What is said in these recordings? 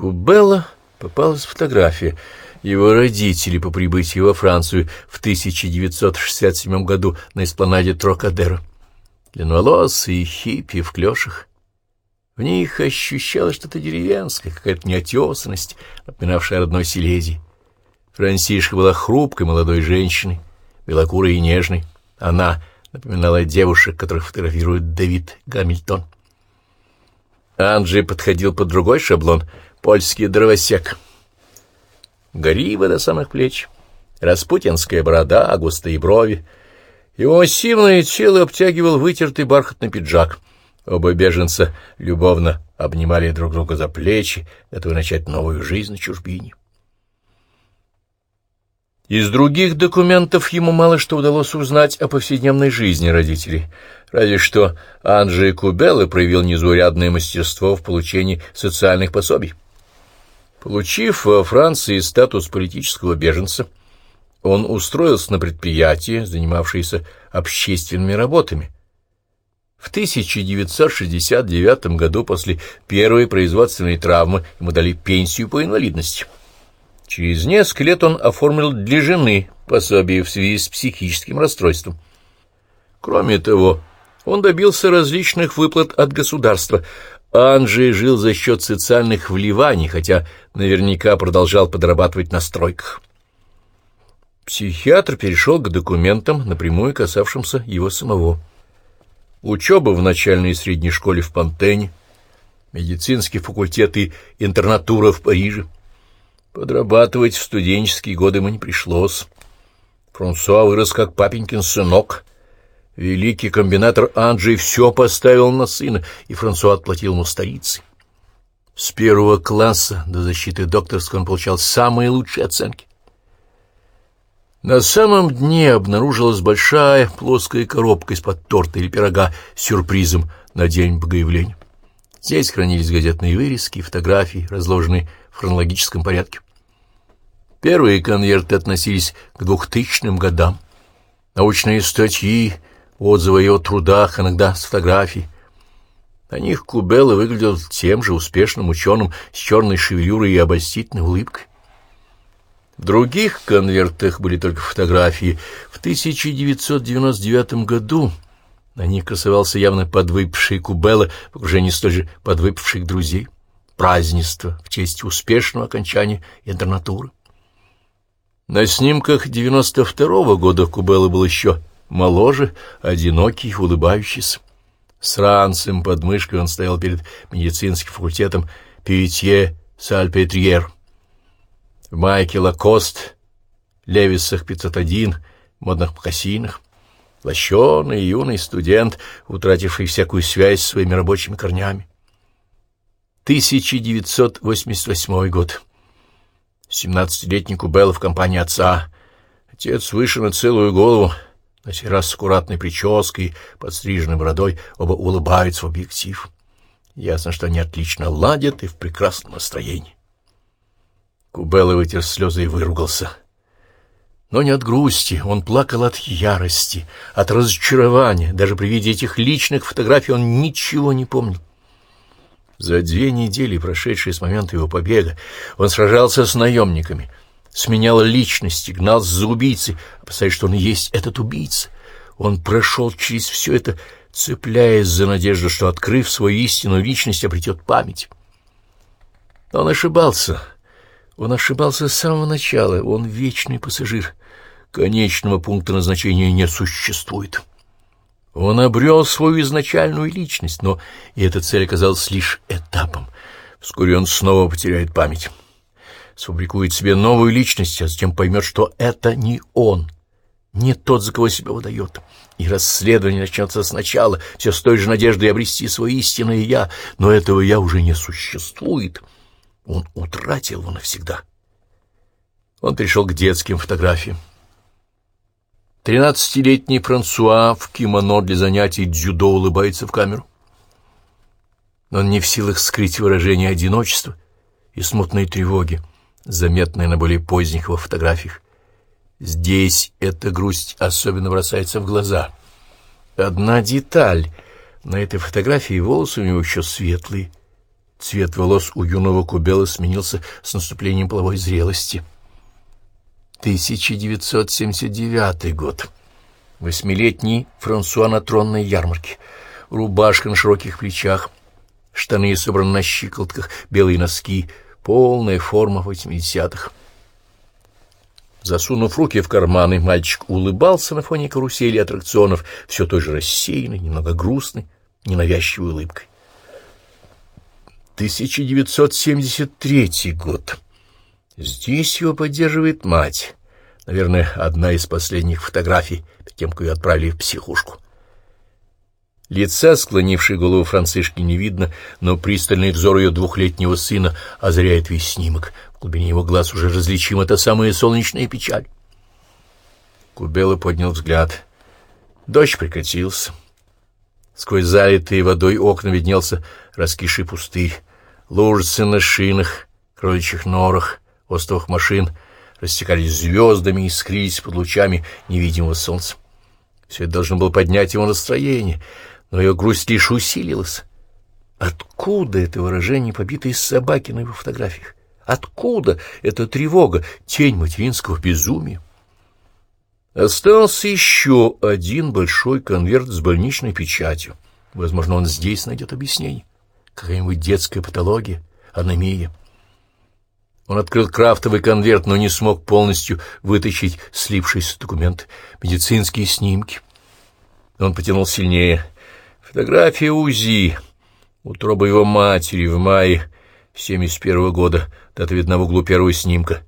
Кубелла попалась фотография. Его родители по прибытии во Францию в 1967 году на эспланаде Трокадеро. Длинноволосые хиппи в клёшах. В них ощущалось что-то деревенское, какая-то неотесанность, напоминавшая родной Силезии. Франсишка была хрупкой молодой женщиной, белокурой и нежной. Она напоминала девушек, которых фотографирует Дэвид Гамильтон. Анджи подходил под другой шаблон — польский дровосек. Горива до самых плеч, распутинская борода, густые брови. Его массивное тело обтягивал вытертый бархатный пиджак. Оба беженца любовно обнимали друг друга за плечи, готовы начать новую жизнь на чужбине. Из других документов ему мало что удалось узнать о повседневной жизни родителей, разве что Анджей Кубелло проявил незаурядное мастерство в получении социальных пособий. Получив во Франции статус политического беженца, он устроился на предприятие, занимавшееся общественными работами. В 1969 году после первой производственной травмы ему дали пенсию по инвалидности. Через несколько лет он оформил для жены пособие в связи с психическим расстройством. Кроме того, он добился различных выплат от государства. Анджей жил за счет социальных вливаний, хотя наверняка продолжал подрабатывать на стройках. Психиатр перешел к документам, напрямую касавшимся его самого. Учеба в начальной и средней школе в Пантене, медицинский факультет и интернатура в Париже — Подрабатывать в студенческие годы ему не пришлось. Франсуа вырос как папенькин сынок. Великий комбинатор Анджей все поставил на сына, и Франсуа отплатил ему старицей. С первого класса до защиты докторского он получал самые лучшие оценки. На самом дне обнаружилась большая плоская коробка из-под торта или пирога с сюрпризом на день богоявления. Здесь хранились газетные вырезки, фотографии, разложенные в хронологическом порядке. Первые конверты относились к двухтысячным годам. Научные статьи, отзывы о его трудах, иногда с фотографий. На них Кубелло выглядел тем же успешным ученым с черной шевелюрой и обольстительной улыбкой. В других конвертах были только фотографии. В 1999 году на них красовался явно подвыпивший Кубелло в окружении столь же подвыпивших друзей празднество в честь успешного окончания интернатуры. На снимках 92-го года Кубелло был еще моложе, одинокий, улыбающийся. С ранцем под мышкой он стоял перед медицинским факультетом Пюитье Сальпетриер. В майке Лакост, Левисах 501, модных мокасинах. Лощеный юный студент, утративший всякую связь с своими рабочими корнями. 1988 год. Семнадцатилетний Кубелла в компании отца. Отец выше на целую голову, на сей раз с аккуратной прической, подстриженной бородой, оба улыбаются в объектив. Ясно, что они отлично ладят и в прекрасном настроении. Кубелла вытер слезы и выругался. Но не от грусти, он плакал от ярости, от разочарования. Даже при виде этих личных фотографий он ничего не помнил. За две недели, прошедшие с момента его побега, он сражался с наемниками, сменял личности, гнал за убийцей, опасаясь, что он и есть этот убийца. Он прошел через все это, цепляясь за надежду, что, открыв свою истинную личность, обретет память. Но он ошибался. Он ошибался с самого начала. Он вечный пассажир. Конечного пункта назначения не существует. Он обрел свою изначальную личность, но и эта цель оказалась лишь этапом. Вскоре он снова потеряет память, сфабрикует себе новую личность, а затем поймет, что это не он, не тот, за кого себя выдает. И расследование начнется сначала, все с той же надеждой обрести свое истинное «я», но этого «я» уже не существует. Он утратил его навсегда. Он пришел к детским фотографиям. Тринадцатилетний Франсуа в кимоно для занятий дзюдо улыбается в камеру. Он не в силах скрыть выражение одиночества и смутной тревоги, заметные на более поздних его фотографиях. Здесь эта грусть особенно бросается в глаза. Одна деталь. На этой фотографии волосы у него еще светлые, Цвет волос у юного Кубела сменился с наступлением половой зрелости. 1979 год. Восьмилетний Франсуа на тронной ярмарке. Рубашка на широких плечах, штаны собраны на щиколотках, белые носки, полная форма восьмидесятых. Засунув руки в карманы, мальчик улыбался на фоне карусели аттракционов, все той же рассеянной, немного грустной, ненавязчивой улыбкой. 1973 год. Здесь его поддерживает мать. Наверное, одна из последних фотографий, перед тем, как ее отправили в психушку. Лица, склонившей голову Францишки, не видно, но пристальный взор ее двухлетнего сына озаряет весь снимок. В глубине его глаз уже различима та самая солнечная печаль. Кубела поднял взгляд. Дождь прекратился. Сквозь залитые водой окна виднелся раскисший пустырь. Лужицы на шинах, кроличьих норах, островах машин — растекались звездами и искрились под лучами невидимого солнца. Все это должно было поднять его настроение, но ее грусть лишь усилилась. Откуда это выражение побитой собаки на его фотографиях? Откуда эта тревога, тень материнского безумия? Остался еще один большой конверт с больничной печатью. Возможно, он здесь найдет объяснение. Какая-нибудь детская патология, анемия. Он открыл крафтовый конверт, но не смог полностью вытащить слипшиеся документы, медицинские снимки. Он потянул сильнее. Фотография УЗИ. Утроба его матери в мае 71 -го года. Дата видна в углу первого снимка.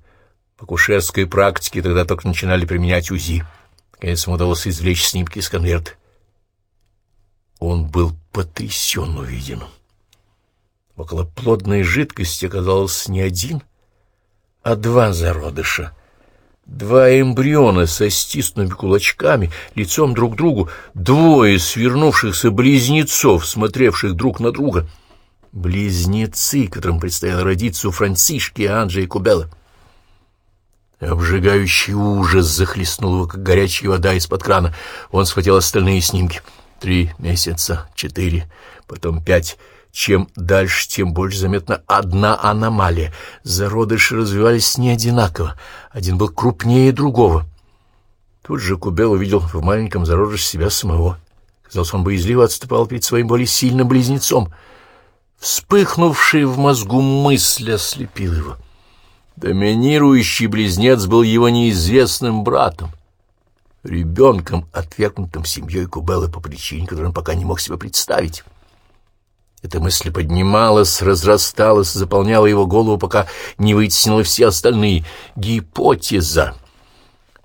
По кушерской практике тогда только начинали применять УЗИ. Наконец ему удалось извлечь снимки из конверта. Он был потрясен увиденным. Около плодной жидкости оказалось не один — а два зародыша. Два эмбриона со стиснутыми кулачками, лицом друг к другу, двое свернувшихся близнецов, смотревших друг на друга. Близнецы, которым предстояло родиться у Францишки, Анджи и Кубела. Обжигающий ужас захлестнул его, как горячая вода из-под крана. Он схватил остальные снимки. Три месяца, четыре, потом пять — чем дальше, тем больше заметна одна аномалия. Зародыши развивались не одинаково. Один был крупнее другого. Тут же Кубел увидел в маленьком зародыше себя самого. Казалось, он боязливо отступал перед своим более сильным близнецом. Вспыхнувшая в мозгу мысль ослепила его. Доминирующий близнец был его неизвестным братом, ребенком, отвергнутым семьей Кубелы по причине, которую он пока не мог себе представить. Эта мысль поднималась, разрасталась, заполняла его голову, пока не вытеснила все остальные. Гипотеза.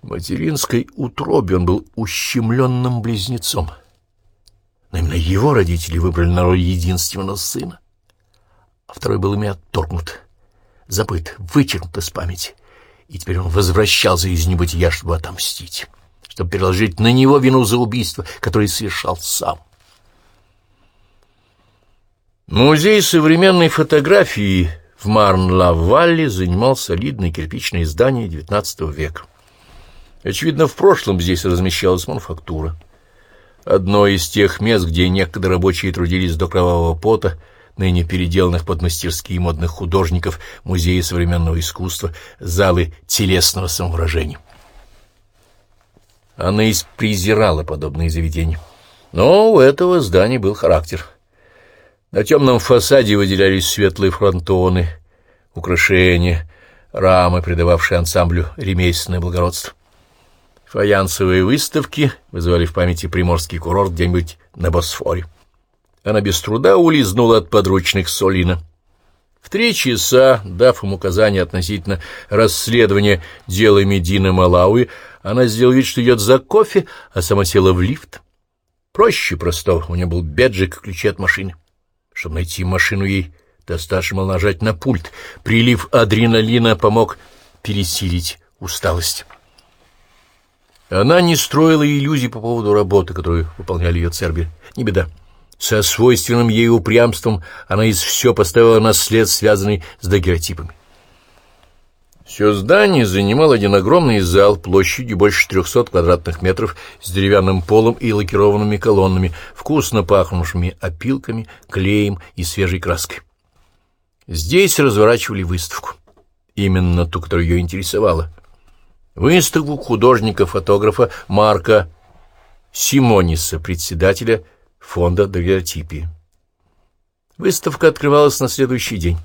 В материнской утробе он был ущемленным близнецом. Но именно его родители выбрали на роль единственного сына. А второй был ими отторгнут, забыт, вычеркнут из памяти. И теперь он возвращался из небытия, чтобы отомстить, чтобы переложить на него вину за убийство, которое совершал сам. Музей современной фотографии в Марн-Ла-Валле занимал солидное кирпичное здание XIX века. Очевидно, в прошлом здесь размещалась мануфактура. Одно из тех мест, где некогда рабочие трудились до кровавого пота, ныне переделанных под мастерские модных художников Музея современного искусства, залы телесного самовыражения. Она презирала подобные заведения. Но у этого здания был характер — на темном фасаде выделялись светлые фронтоны, украшения, рамы, придававшие ансамблю ремесленное благородство. Фаянсовые выставки вызывали в памяти приморский курорт где-нибудь на Босфоре. Она без труда улизнула от подручных Солина. В три часа, дав им указание относительно расследования дела Медина Малауи, она сделала вид, что идет за кофе, а сама села в лифт. Проще простого, у нее был беджик и ключи от машины. Чтобы найти машину ей, достаточно было нажать на пульт. Прилив адреналина помог пересилить усталость. Она не строила иллюзий по поводу работы, которую выполняли ее цербери. Не беда. Со свойственным ей упрямством она из все поставила на след, связанный с дагеротипами. Все здание занимал один огромный зал площадью больше трехсот квадратных метров с деревянным полом и лакированными колоннами, вкусно пахнувшими опилками, клеем и свежей краской. Здесь разворачивали выставку. Именно ту, которая ее интересовала. Выставку художника-фотографа Марка Симониса, председателя фонда дагеротипии. Выставка открывалась на следующий день.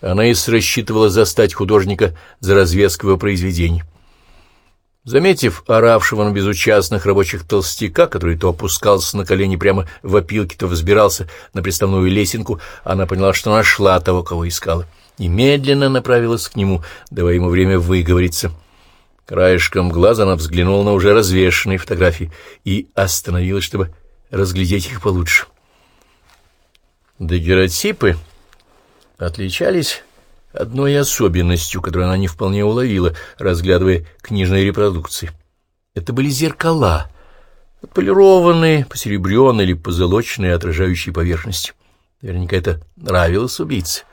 Анаис рассчитывала застать художника за развеску его произведений. Заметив оравшего на безучастных рабочих толстяка, который то опускался на колени прямо в опилке, то взбирался на приставную лесенку, она поняла, что нашла того, кого искала, и медленно направилась к нему, давая ему время выговориться. Краешком глаза она взглянула на уже развешенные фотографии и остановилась, чтобы разглядеть их получше. Дагеротипы отличались одной особенностью, которую она не вполне уловила, разглядывая книжные репродукции. Это были зеркала, отполированные, посеребренные или позолоченные, отражающие поверхность. Наверняка это нравилось убийце.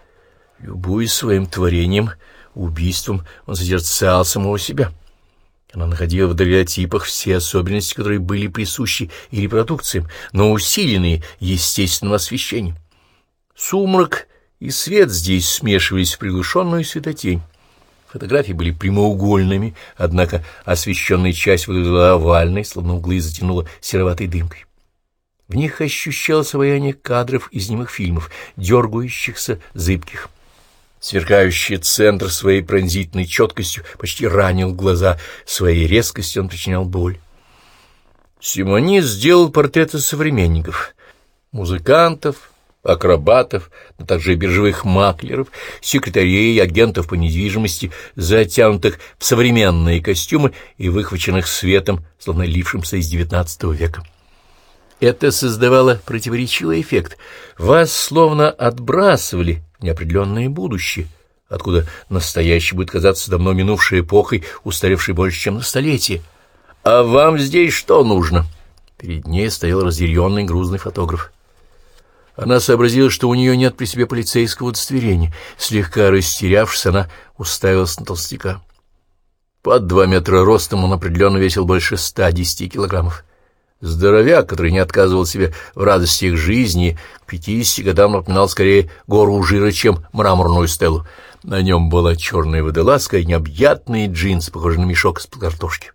Любуясь своим творением, убийством, он созерцал самого себя. Она находила в дагеротипах все особенности, которые были присущи и репродукциям, но усиленные естественным освещением. Сумрак и свет здесь смешивались в приглушенную светотень. Фотографии были прямоугольными, однако освещенная часть выглядела овальной, словно углы затянула сероватой дымкой. В них ощущалось обаяние кадров из немых фильмов, дергающихся, зыбких. Сверкающий центр своей пронзительной четкостью почти ранил глаза, своей резкостью он причинял боль. Симони сделал портреты современников, музыкантов, акробатов, но также биржевых маклеров, секретарей, агентов по недвижимости, затянутых в современные костюмы и выхваченных светом, словно лившимся из XIX века. Это создавало противоречивый эффект. Вас словно отбрасывали в неопределенное будущее, откуда настоящее будет казаться давно минувшей эпохой, устаревшей больше, чем на столетие. «А вам здесь что нужно?» Перед ней стоял разъяренный грузный фотограф. Она сообразила, что у нее нет при себе полицейского удостоверения. Слегка растерявшись, она уставилась на толстяка. Под два метра ростом он определенно весил больше ста десяти килограммов. Здоровяк, который не отказывал себе в радостях жизни, к пятидесяти годам напоминал скорее гору жира, чем мраморную стелу. На нем была черная водолазка и необъятный джинс, похожий на мешок из картошки.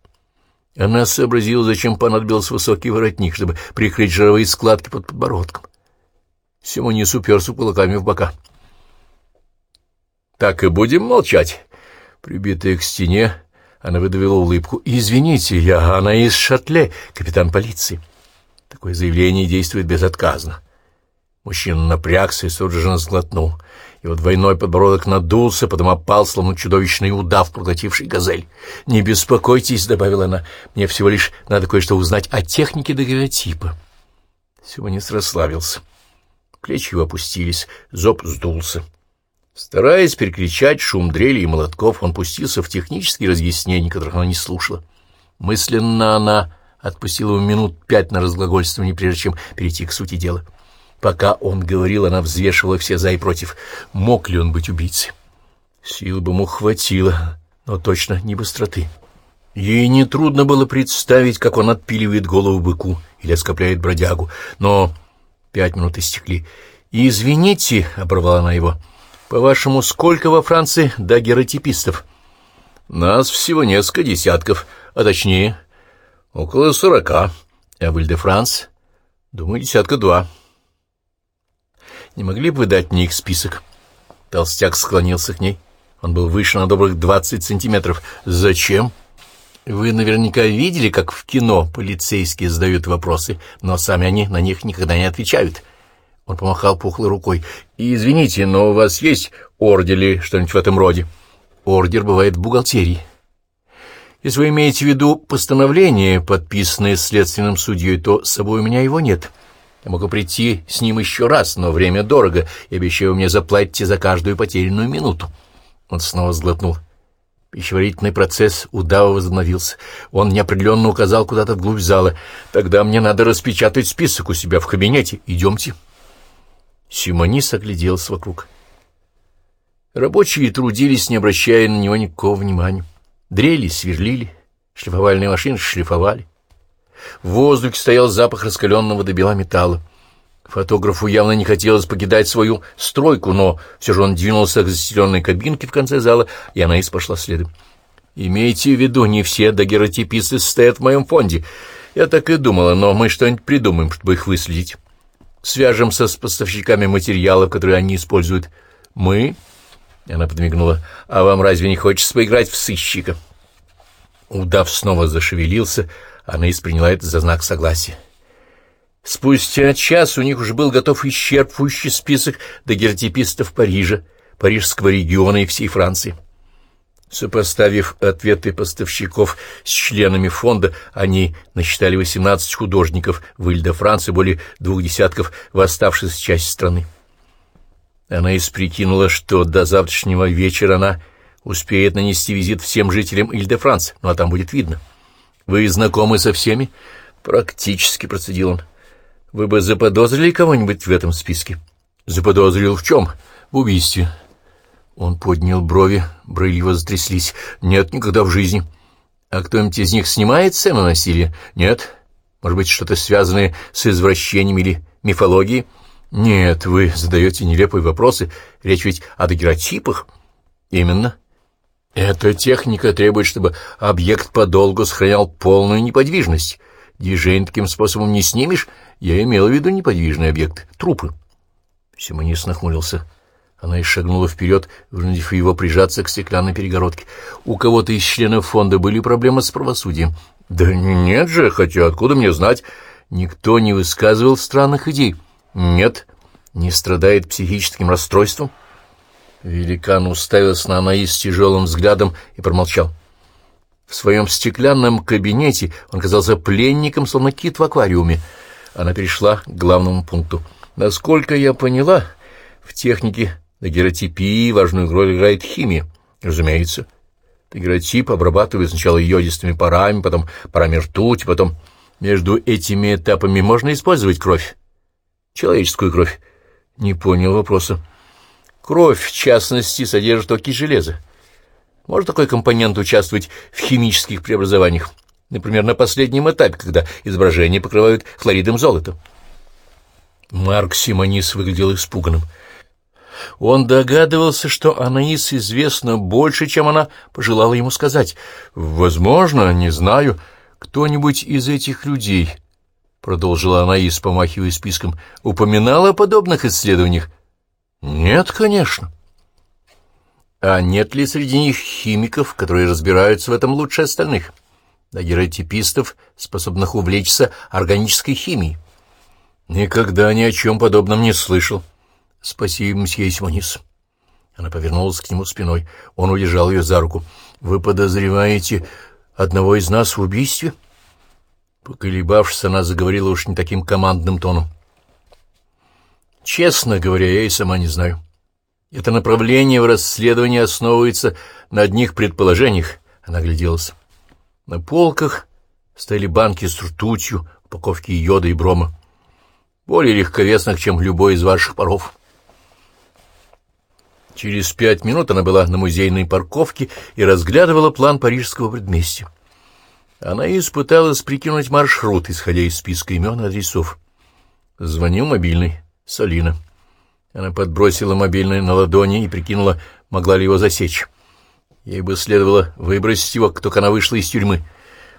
Она сообразила, зачем понадобился высокий воротник, чтобы прикрыть жировые складки под подбородком. Симонис уперся кулаками в бока. «Так и будем молчать». Прибитая к стене, она выдавила улыбку. «Извините, я она из Шатле, капитан полиции». Такое заявление действует безотказно. Мужчина напрягся и судорожно сглотнул. Его двойной подбородок надулся, потом опал, словно чудовищный удав, проглотивший газель. «Не беспокойтесь», — добавила она, — «мне всего лишь надо кое-что узнать о технике дагеротипа». Симонис расслабился. Плечи его опустились, зоб сдулся. Стараясь перекричать шум дрели и молотков, он пустился в технические разъяснения, которых она не слушала. Мысленно она отпустила ему минут пять на разглагольствование, прежде чем перейти к сути дела. Пока он говорил, она взвешивала все за и против. Мог ли он быть убийцей? Сил бы ему хватило, но точно не быстроты. Ей нетрудно было представить, как он отпиливает голову быку или оскопляет бродягу, но Пять минут истекли. «Извините», — оборвала она его, — «по-вашему, сколько во Франции дагеротипистов?» «Нас всего несколько десятков, а точнее, около сорока. А в Иль-де-Франс, думаю, десятка два». «Не могли бы вы дать мне их список?» Толстяк склонился к ней. Он был выше на добрых двадцать сантиметров. «Зачем?» Вы наверняка видели, как в кино полицейские задают вопросы, но сами они на них никогда не отвечают. Он помахал пухлой рукой. «Извините, но у вас есть ордер или что-нибудь в этом роде?» «Ордер бывает в бухгалтерии». «Если вы имеете в виду постановление, подписанное следственным судьей, то с собой у меня его нет. Я могу прийти с ним еще раз, но время дорого, и обещаю мне заплатите за каждую потерянную минуту». Он снова сглотнул. Пищеварительный процесс удава возобновился. Он неопределенно указал куда-то вглубь зала. «Тогда мне надо распечатать список у себя в кабинете. Идемте». Симонис огляделся вокруг. Рабочие трудились, не обращая на него никакого внимания. Дрели, сверлили, шлифовальные машины шлифовали. В воздухе стоял запах раскаленного до бела металла. Фотографу явно не хотелось покидать свою стройку, но все же он двинулся к застеленной кабинке в конце зала, и она и пошла следом. «Имейте в виду, не все дагеротиписты состоят в моем фонде. Я так и думала, но мы что-нибудь придумаем, чтобы их выследить. Свяжемся с поставщиками материалов, которые они используют. Мы...» Она подмигнула. «А вам разве не хочется поиграть в сыщика?» Удав снова зашевелился, она приняла это за знак согласия. Спустя час у них уже был готов исчерпывающий список дагертипистов Парижа, Парижского региона и всей Франции. Сопоставив ответы поставщиков с членами фонда, они насчитали 18 художников в Иль-де-Франции, более двух десятков в оставшейся части страны. Она исприкинула, что до завтрашнего вечера она успеет нанести визит всем жителям Иль-де-Франции, ну а там будет видно. «Вы знакомы со всеми?» «Практически», — процедил он. Вы бы заподозрили кого-нибудь в этом списке? Заподозрил в чем? В убийстве. Он поднял брови, брыли затряслись. Нет, никогда в жизни. А кто-нибудь из них снимает сцену насилия? Нет. Может быть, что-то связанное с извращением или мифологией? Нет, вы задаете нелепые вопросы. Речь ведь о дагеротипах. Именно. Эта техника требует, чтобы объект подолгу сохранял полную неподвижность. Движение таким способом не снимешь, я имел в виду неподвижный объект, трупы. Симонис нахмурился. Она и шагнула вперед, вынудив его прижаться к стеклянной перегородке. У кого-то из членов фонда были проблемы с правосудием. Да нет же, хотя откуда мне знать? Никто не высказывал странных идей. Нет, не страдает психическим расстройством. Великан уставился на Анаис тяжелым взглядом и промолчал. В своем стеклянном кабинете он казался пленником, словно кит в аквариуме — она перешла к главному пункту. Насколько я поняла, в технике дагеротипии важную роль играет химия. Разумеется. Дагеротип обрабатывает сначала йодистыми парами, потом парами ртути, потом... Между этими этапами можно использовать кровь. Человеческую кровь. Не понял вопроса. Кровь, в частности, содержит оки железа. Может такой компонент участвовать в химических преобразованиях? Например, на последнем этапе, когда изображение покрывают хлоридом золота. Марк Симонис выглядел испуганным. Он догадывался, что Анаис известно больше, чем она пожелала ему сказать. «Возможно, не знаю, кто-нибудь из этих людей...» — продолжила Анаис, помахивая списком, — упоминала о подобных исследованиях. «Нет, конечно». «А нет ли среди них химиков, которые разбираются в этом лучше остальных?» Дагеротипистов, способных увлечься органической химией. Никогда ни о чем подобном не слышал. Спасибо, мсье Симонис. Она повернулась к нему спиной. Он удержал ее за руку. Вы подозреваете одного из нас в убийстве? Поколебавшись, она заговорила уж не таким командным тоном. Честно говоря, я и сама не знаю. Это направление в расследовании основывается на одних предположениях. Она гляделась. На полках стояли банки с ртутью, упаковки йода и брома, более легковесных, чем любой из ваших паров. Через пять минут она была на музейной парковке и разглядывала план парижского предместья. Она и испыталась прикинуть маршрут, исходя из списка имен и адресов. Звонил мобильный. Салина. Она подбросила мобильный на ладони и прикинула, могла ли его засечь. Ей бы следовало выбросить его, как только она вышла из тюрьмы.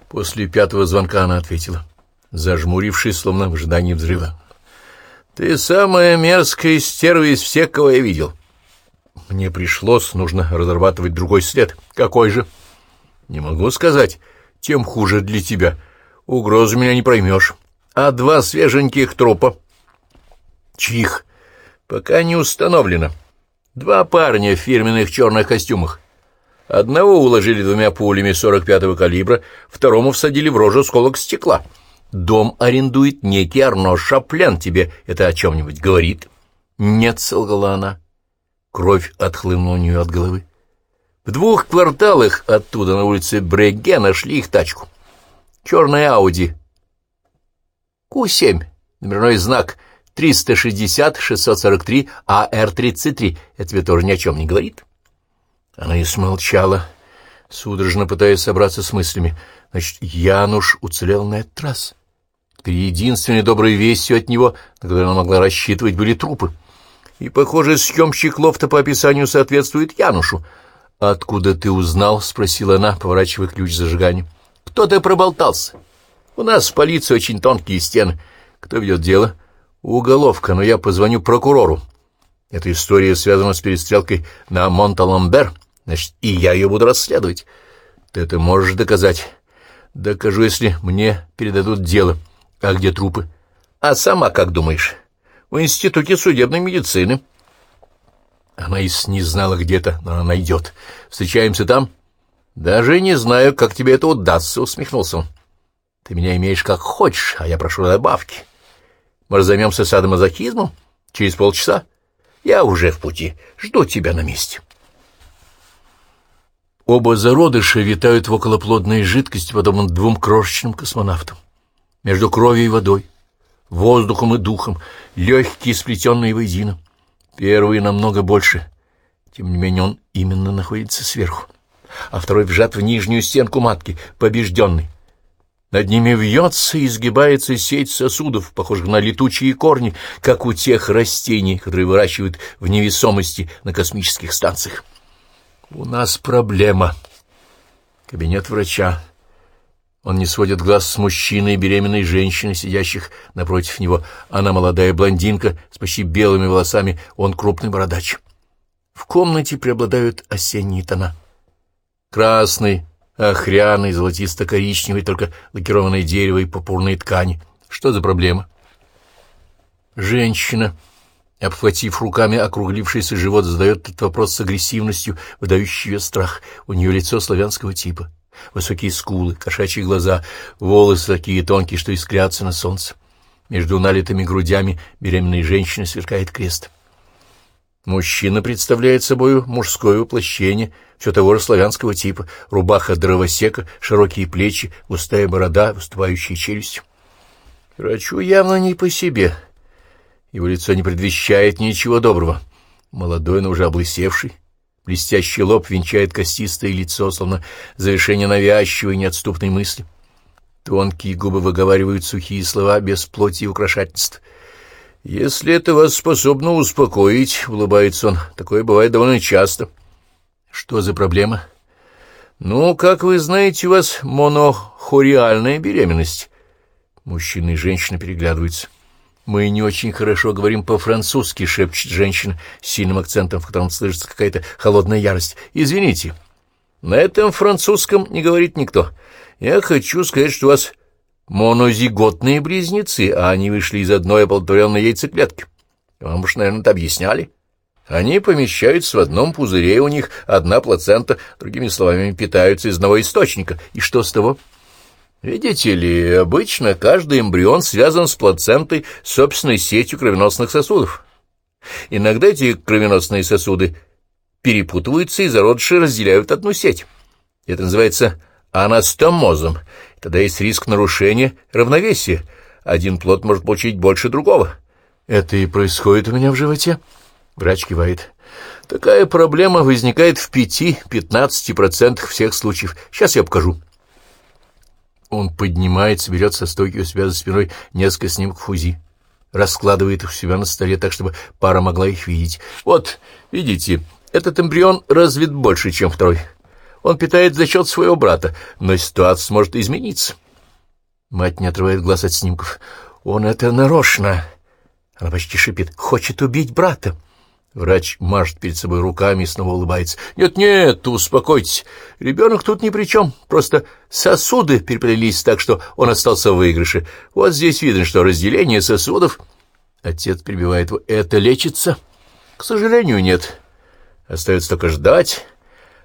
После пятого звонка она ответила, зажмурившись, словно в ожидании взрыва. — Ты самая мерзкая стерва из всех, кого я видел. Мне пришлось, нужно разрабатывать другой след. Какой же? — Не могу сказать. Тем хуже для тебя. Угрозу меня не проймешь. А два свеженьких трупа? — Чьих? — Пока не установлено. Два парня в фирменных черных костюмах. Одного уложили двумя пулями 45-го калибра, второму всадили в рожу сколок стекла. Дом арендует некий Арно Шаплен. Тебе это о чем-нибудь говорит? Нет, солгала она. Кровь отхлынула у нее от головы. В двух кварталах оттуда на улице Бреге нашли их тачку. Черная Ауди. Ку-7. Номерной знак 360-643 АР-33. Это тебе тоже ни о чем не говорит? — она и смолчала, судорожно пытаясь собраться с мыслями. Значит, Януш уцелел на этот раз. Теперь единственной доброй вестью от него, на которую она могла рассчитывать, были трупы. И, похоже, съемщик лофта по описанию соответствует Янушу. «Откуда ты узнал?» — спросила она, поворачивая ключ зажигания. «Кто-то проболтался. У нас в полиции очень тонкие стены. Кто ведет дело?» «Уголовка, но я позвоню прокурору. Эта история связана с перестрелкой на Монталамбер, значит, и я ее буду расследовать. Ты это можешь доказать?» «Докажу, если мне передадут дело». А где трупы? А сама как думаешь? В институте судебной медицины. Она и не знала где-то, но она найдет. Встречаемся там? Даже не знаю, как тебе это удастся, усмехнулся он. Ты меня имеешь как хочешь, а я прошу добавки. Может, займемся садомазохизмом? Через полчаса? Я уже в пути. Жду тебя на месте. Оба зародыша витают в околоплодной жидкости, подобно двум крошечным космонавтам между кровью и водой, воздухом и духом, легкие, сплетенные воедино. Первый намного больше, тем не менее он именно находится сверху, а второй вжат в нижнюю стенку матки, побежденный. Над ними вьется и изгибается сеть сосудов, похожих на летучие корни, как у тех растений, которые выращивают в невесомости на космических станциях. У нас проблема. Кабинет врача. Он не сводит глаз с мужчиной и беременной женщиной, сидящих напротив него. Она молодая блондинка с почти белыми волосами, он крупный бородач. В комнате преобладают осенние тона. Красный, охряный, золотисто-коричневый, только лакированное дерево и пурпурные ткани. Что за проблема? Женщина, обхватив руками округлившийся живот, задает этот вопрос с агрессивностью, выдающий ее страх. У нее лицо славянского типа. Высокие скулы, кошачьи глаза, волосы такие тонкие, что искрятся на солнце. Между налитыми грудями беременной женщины сверкает крест. Мужчина представляет собой мужское воплощение все того же славянского типа. Рубаха дровосека, широкие плечи, густая борода, выступающие челюсти. Врачу явно не по себе. Его лицо не предвещает ничего доброго. Молодой, но уже облысевший, Блестящий лоб венчает костистое лицо, словно завершение навязчивой неотступной мысли. Тонкие губы выговаривают сухие слова без плоти и украшательств. «Если это вас способно успокоить», — улыбается он, — «такое бывает довольно часто». «Что за проблема?» «Ну, как вы знаете, у вас монохориальная беременность». Мужчины и женщины переглядываются. «Мы не очень хорошо говорим по-французски», — шепчет женщина с сильным акцентом, в котором слышится какая-то холодная ярость. «Извините, на этом французском не говорит никто. Я хочу сказать, что у вас монозиготные близнецы, а они вышли из одной оплодотворенной яйцеклетки. Вам уж, наверное, это объясняли. Они помещаются в одном пузыре, у них одна плацента, другими словами, питаются из одного источника. И что с того?» Видите ли, обычно каждый эмбрион связан с плацентой собственной сетью кровеносных сосудов. Иногда эти кровеносные сосуды перепутываются, и зародыши разделяют одну сеть. Это называется анастомозом. Тогда есть риск нарушения равновесия. Один плод может получить больше другого. Это и происходит у меня в животе. Врач кивает. Такая проблема возникает в 5-15% всех случаев. Сейчас я покажу. Он поднимается, берет со стойки у себя за спиной несколько снимков УЗИ, раскладывает их у себя на столе так, чтобы пара могла их видеть. Вот, видите, этот эмбрион развит больше, чем второй. Он питает за счет своего брата, но ситуация может измениться. Мать не отрывает глаз от снимков. Он это нарочно. Она почти шипит. Хочет убить брата. Врач мажет перед собой руками и снова улыбается. «Нет-нет, успокойтесь. Ребенок тут ни при чем. Просто сосуды переплелись так, что он остался в выигрыше. Вот здесь видно, что разделение сосудов...» Отец прибивает его. «Это лечится?» «К сожалению, нет. Остается только ждать.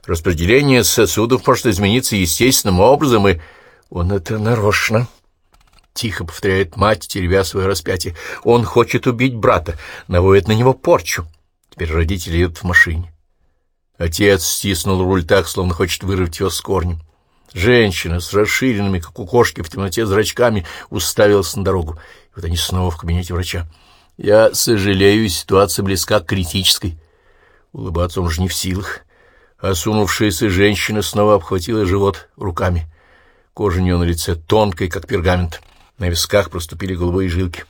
Распределение сосудов может измениться естественным образом, и он это нарочно...» Тихо повторяет мать, теребя свое распятие. «Он хочет убить брата, наводит на него порчу». Теперь родители едут в машине. Отец стиснул руль так, словно хочет вырвать его с корнем. Женщина с расширенными, как у кошки, в темноте зрачками уставилась на дорогу. И вот они снова в кабинете врача. «Я сожалею, ситуация близка к критической». Улыбаться он же не в силах. Осунувшаяся женщина снова обхватила живот руками. Кожа у нее на лице тонкая, как пергамент. На висках проступили голубые жилки.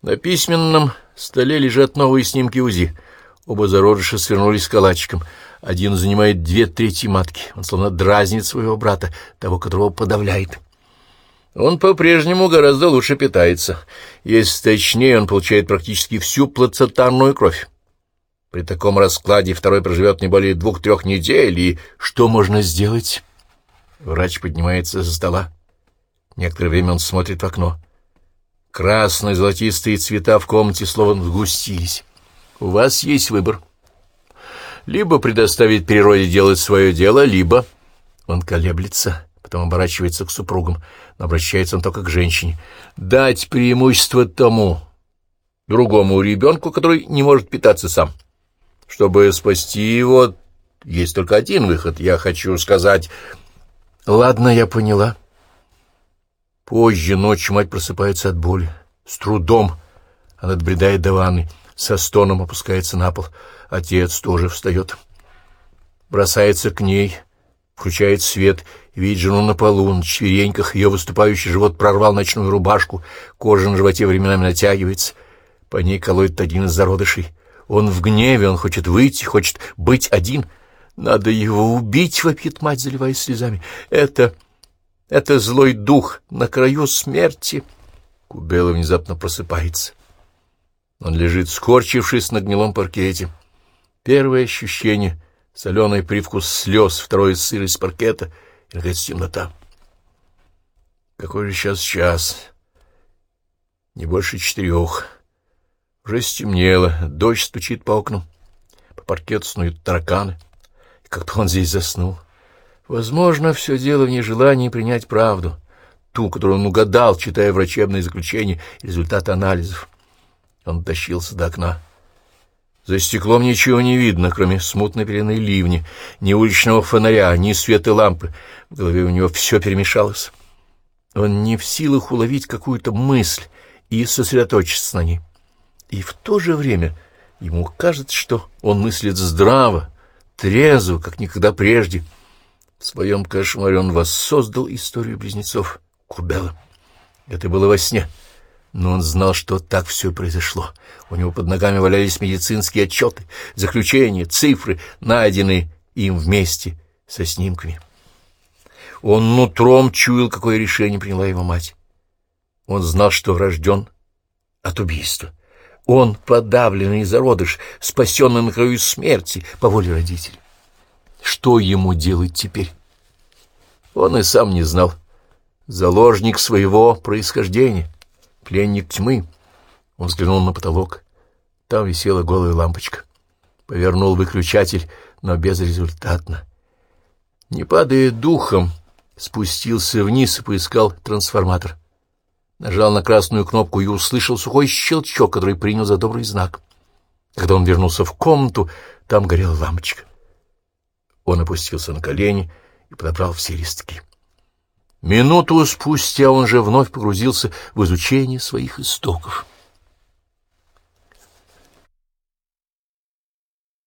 На письменном столе лежат новые снимки УЗИ. Оба зародыша свернулись калачиком. Один занимает две трети матки. Он словно дразнит своего брата, того, которого подавляет. Он по-прежнему гораздо лучше питается. Если точнее, он получает практически всю плацентарную кровь. При таком раскладе второй проживет не более двух-трех недель, и что можно сделать? Врач поднимается за стола. Некоторое время он смотрит в окно. Красные золотистые цвета в комнате словно сгустились. У вас есть выбор. Либо предоставить природе делать свое дело, либо... Он колеблется, потом оборачивается к супругам, но обращается он только к женщине. Дать преимущество тому, другому ребенку, который не может питаться сам. Чтобы спасти его, есть только один выход. Я хочу сказать... Ладно, я поняла. Позже ночью мать просыпается от боли. С трудом она отбредает до ванны, со стоном опускается на пол. Отец тоже встает. Бросается к ней, включает свет, видит жену на полу, на четвереньках, ее выступающий живот прорвал ночную рубашку, кожа на животе временами натягивается. По ней колоет один из зародышей. Он в гневе, он хочет выйти, хочет быть один. Надо его убить, вопит мать, заливаясь слезами. Это... Это злой дух на краю смерти. Кубела внезапно просыпается. Он лежит, скорчившись на гнилом паркете. Первое ощущение — соленый привкус слез, второе — сырость паркета и, наконец, темнота. Какой же сейчас час? Не больше четырех. Уже стемнело, дождь стучит по окнам. По паркету снуют тараканы. Как-то он здесь заснул. Возможно, все дело в нежелании принять правду, ту, которую он угадал, читая врачебные заключения результаты анализов. Он тащился до окна. За стеклом ничего не видно, кроме смутной пелены ливни, ни уличного фонаря, ни света лампы. В голове у него все перемешалось. Он не в силах уловить какую-то мысль и сосредоточиться на ней. И в то же время ему кажется, что он мыслит здраво, трезво, как никогда прежде — в своем кошмаре он воссоздал историю близнецов Курбелла. Это было во сне, но он знал, что так все произошло. У него под ногами валялись медицинские отчеты, заключения, цифры, найденные им вместе со снимками. Он нутром чуял, какое решение приняла его мать. Он знал, что рожден от убийства. Он подавленный зародыш, спасенный на краю смерти по воле родителей. Что ему делать теперь? Он и сам не знал. Заложник своего происхождения, пленник тьмы. Он взглянул на потолок. Там висела голая лампочка. Повернул выключатель, но безрезультатно. Не падая духом, спустился вниз и поискал трансформатор. Нажал на красную кнопку и услышал сухой щелчок, который принял за добрый знак. Когда он вернулся в комнату, там горела лампочка. Он опустился на колени и подобрал все листки. Минуту спустя он же вновь погрузился в изучение своих истоков.